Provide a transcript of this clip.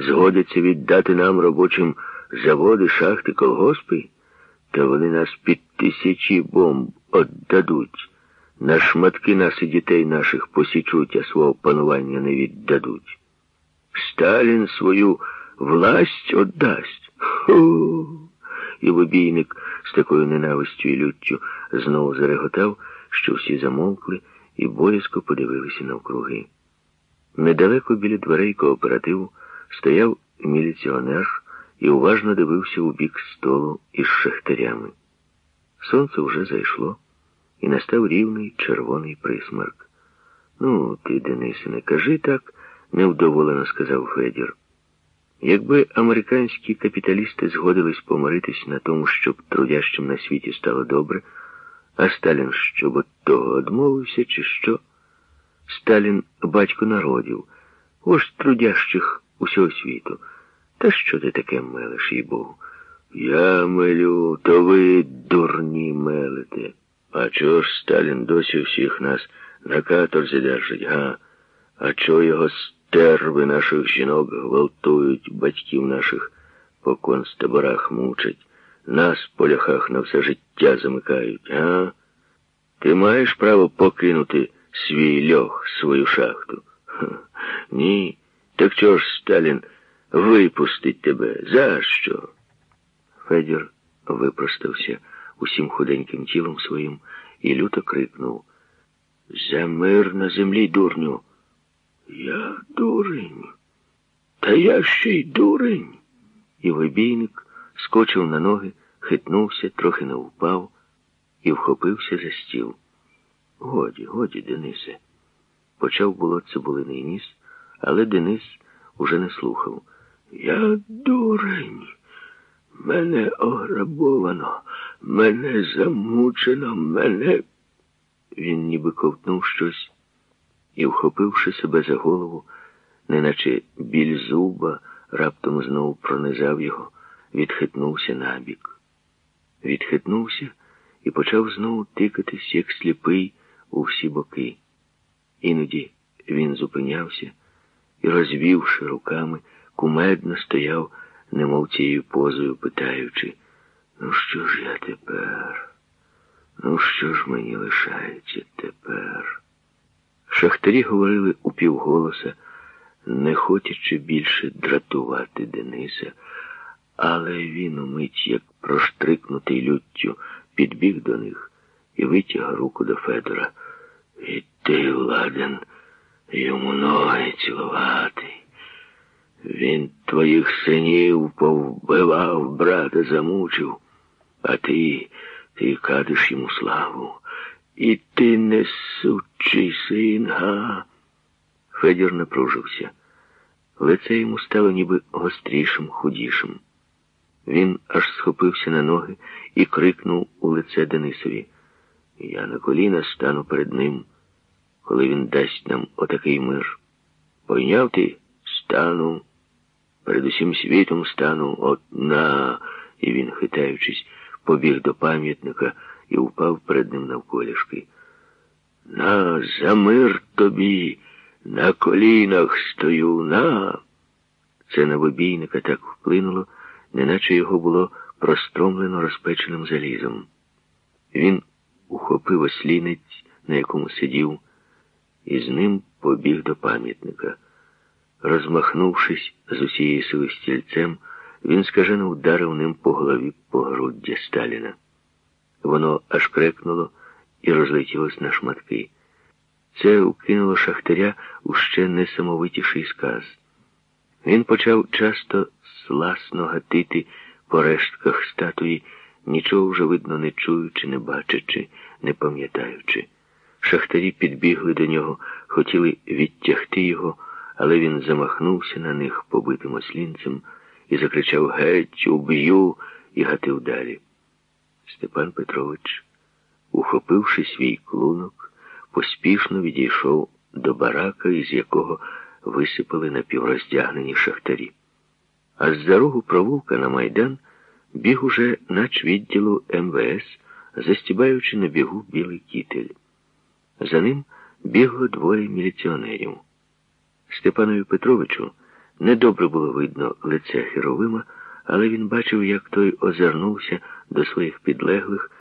згодиться віддати нам робочим заводи, шахти, колгоспи, та вони нас під тисячі бомб отдадуть. На шматки нас і дітей наших посічуть, а свого панування не віддадуть. Сталін свою власть отдасть. Ху! І вибійник з такою ненавистю і люттю знову зареготав, що всі замовкли і боязко подивилися навкруги. Недалеко біля дверей кооперативу стояв міліціонер і уважно дивився у бік столу із шахтарями. Сонце вже зайшло, і настав рівний червоний присмерк. Ну, ти, Денисе, не кажи так, невдоволено сказав Федір. Якби американські капіталісти згодились помиритись на тому, щоб трудящим на світі стало добре, а Сталін щоб от того одмовився, чи що? Сталін батько народів, ось трудящих усього світу. Та що ти таке мелиш, їй Богу? Я мелю, то ви дурні мелите. А чого ж Сталін досі всіх нас на каторзі держить, га? А чого його стерви наших жінок гвалтують, батьків наших по концтаборах мучать, нас по ляхах на все життя замикають, га? Ти маєш право покинути свій льох, свою шахту? Ха, ні. Так чого ж Сталін випустить тебе? За що? Федір випростався усім худеньким тілом своїм і люто крикнув За мир на землі, дурню. Я дурень. Та я ще й дурень. І вибійник скочив на ноги, хитнувся, трохи не впав і вхопився за стіл. Годі, годі, Денисе. Почав було цибулиний ніс, але Денис уже не слухав. Я дурень. Мене ограбовано, мене замучено, мене. Він ніби ковтнув щось і, вхопивши себе за голову, неначе біль зуба раптом знову пронизав його, відхитнувся набік. Відхитнувся і почав знову тикатись, як сліпий, у всі боки. Іноді він зупинявся і, розвівши руками, кумедно стояв, немов цією позою, питаючи, ну що ж я тепер? Ну, що ж мені лишається тепер? Шахтарі говорили упівголоса, не хочучи більше дратувати Дениса, але він умить, як проштрикнутий люттю, підбіг до них і витяг руку до Федора. І ти, ладен, йому ноги цілувати. Він твоїх синів повбивав, брата замучив, а ти, ти кадиш йому славу. І ти несучий син, га? Федір напружився. Лице йому стало ніби гострішим, худішим. Він аж схопився на ноги і крикнув у лице Денисові. Я на коліна стану перед ним, коли він дасть нам отакий мир. Пойняв ти? Стану. Перед усім світом стану от на. І він, хитаючись, побіг до пам'ятника і упав перед ним навколішки. На, за мир тобі, на колінах стою, на. Це на вибійника так вплинуло, неначе його було простромлено розпеченим залізом. Він ухопив ослінець, на якому сидів, і з ним побіг до пам'ятника. Розмахнувшись з усієї сили стільцем, він скажено вдарив ним по голові погруддя Сталіна. Воно аж крекнуло і розлетілось на шматки. Це вкинуло шахтаря у ще несамовитіший сказ. Він почав часто сласно гатити по рештках статуї, нічого вже, видно, не чуючи, не бачачи, не пам'ятаючи. Шахтарі підбігли до нього, хотіли відтягти його, але він замахнувся на них побитим ослінцем і закричав Геть, уб'ю, і гатив далі. Степан Петрович, ухопивши свій клунок, поспішно відійшов до барака, із якого висипали напівроздягнені шахтарі. А з-за рогу провулка на майдан біг уже начвідділу МВС, застібаючи на бігу білий кітель. За ним бігло двоє міліціонерів. Степанові Петровичу Недобре було видно лице Херовима, але він бачив, як той озирнувся до своїх підлеглих